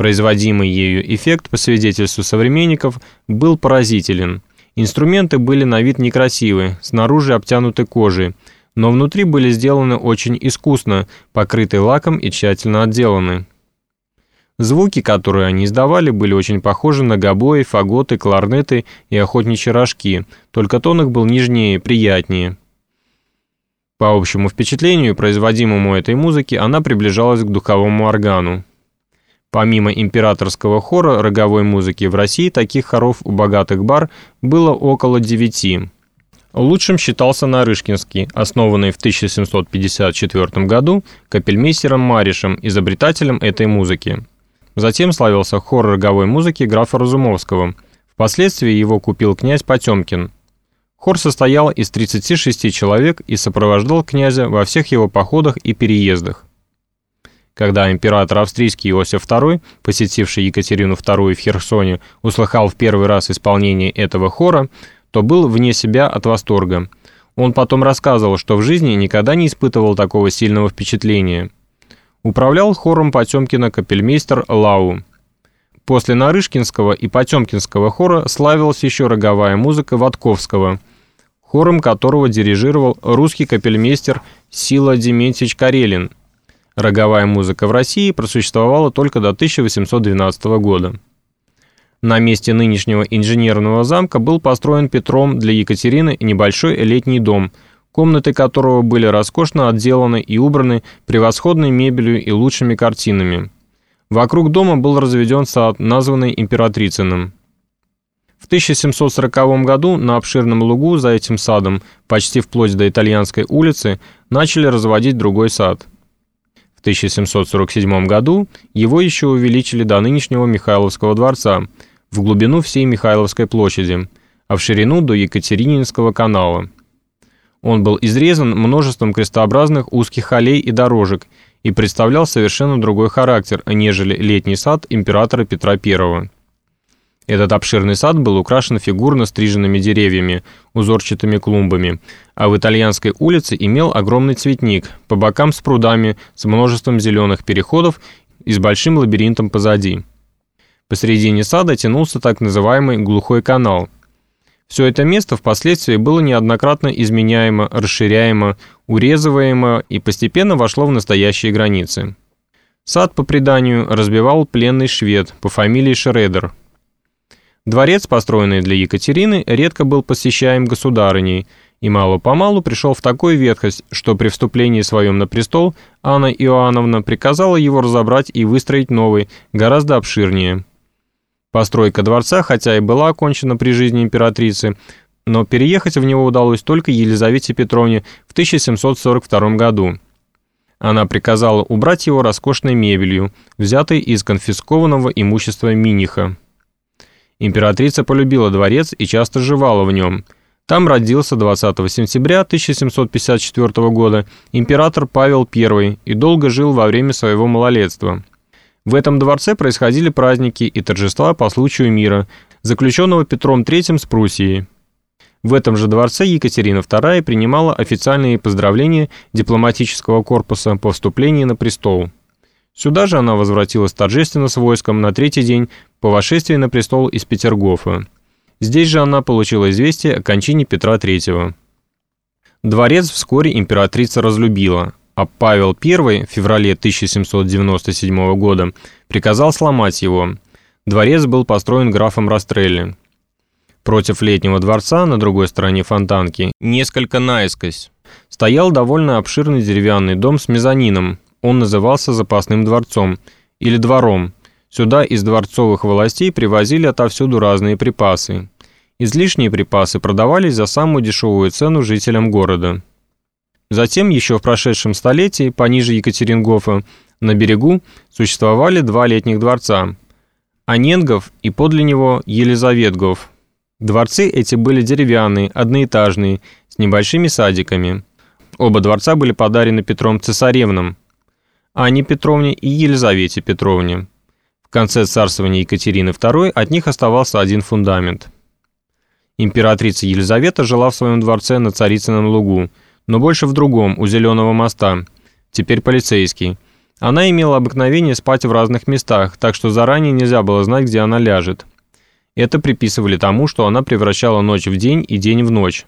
Производимый ею эффект, по свидетельству современников, был поразителен. Инструменты были на вид некрасивы, снаружи обтянуты кожей, но внутри были сделаны очень искусно, покрыты лаком и тщательно отделаны. Звуки, которые они издавали, были очень похожи на гобои, фаготы, кларнеты и охотничьи рожки, только тон их был нежнее, приятнее. По общему впечатлению, производимому этой музыки, она приближалась к духовому органу. Помимо императорского хора роговой музыки в России таких хоров у богатых бар было около девяти. Лучшим считался Нарышкинский, основанный в 1754 году капельмейстером Маришем, изобретателем этой музыки. Затем славился хор роговой музыки графа Разумовского. Впоследствии его купил князь Потемкин. Хор состоял из 36 человек и сопровождал князя во всех его походах и переездах. Когда император австрийский Иосиф II, посетивший Екатерину II в Херсоне, услыхал в первый раз исполнение этого хора, то был вне себя от восторга. Он потом рассказывал, что в жизни никогда не испытывал такого сильного впечатления – Управлял хором Потемкина капельмейстер Лау. После Нарышкинского и Потемкинского хора славилась еще роговая музыка Ватковского, хором которого дирижировал русский капельмейстер Сила Дементьевич Карелин. Роговая музыка в России просуществовала только до 1812 года. На месте нынешнего инженерного замка был построен Петром для Екатерины небольшой летний дом – комнаты которого были роскошно отделаны и убраны превосходной мебелью и лучшими картинами. Вокруг дома был разведен сад, названный Императрицыным. В 1740 году на обширном лугу за этим садом, почти вплоть до Итальянской улицы, начали разводить другой сад. В 1747 году его еще увеличили до нынешнего Михайловского дворца, в глубину всей Михайловской площади, а в ширину до Екатерининского канала. Он был изрезан множеством крестообразных узких аллей и дорожек и представлял совершенно другой характер, нежели летний сад императора Петра I. Этот обширный сад был украшен фигурно стриженными деревьями, узорчатыми клумбами, а в итальянской улице имел огромный цветник, по бокам с прудами, с множеством зеленых переходов и с большим лабиринтом позади. Посередине сада тянулся так называемый глухой канал – все это место впоследствии было неоднократно изменяемо, расширяемо, урезываемо и постепенно вошло в настоящие границы. Сад, по преданию, разбивал пленный швед по фамилии Шредер. Дворец, построенный для Екатерины, редко был посещаем государыней, и мало-помалу пришел в такую ветхость, что при вступлении своем на престол Анна Иоанновна приказала его разобрать и выстроить новый, гораздо обширнее – Постройка дворца, хотя и была окончена при жизни императрицы, но переехать в него удалось только Елизавете Петровне в 1742 году. Она приказала убрать его роскошной мебелью, взятой из конфискованного имущества Миниха. Императрица полюбила дворец и часто жевала в нем. Там родился 20 сентября 1754 года император Павел I и долго жил во время своего малолетства. В этом дворце происходили праздники и торжества по случаю мира, заключенного Петром III с Пруссией. В этом же дворце Екатерина II принимала официальные поздравления дипломатического корпуса по вступлении на престол. Сюда же она возвратилась торжественно с войском на третий день по вошествии на престол из Петергофа. Здесь же она получила известие о кончине Петра III. Дворец вскоре императрица разлюбила, а Павел I в феврале 1797 года приказал сломать его. Дворец был построен графом Растрелли. Против летнего дворца, на другой стороне фонтанки, несколько наискось, стоял довольно обширный деревянный дом с мезонином. Он назывался запасным дворцом или двором. Сюда из дворцовых властей привозили отовсюду разные припасы. Излишние припасы продавались за самую дешевую цену жителям города. Затем, еще в прошедшем столетии, пониже Екатерингофа, на берегу существовали два летних дворца – Аненгов и подле него Елизаветгов. Дворцы эти были деревянные, одноэтажные, с небольшими садиками. Оба дворца были подарены Петром Цесаревным, Анне Петровне и Елизавете Петровне. В конце царствования Екатерины II от них оставался один фундамент. Императрица Елизавета жила в своем дворце на Царицыном лугу – но больше в другом, у Зеленого моста, теперь полицейский. Она имела обыкновение спать в разных местах, так что заранее нельзя было знать, где она ляжет. Это приписывали тому, что она превращала ночь в день и день в ночь.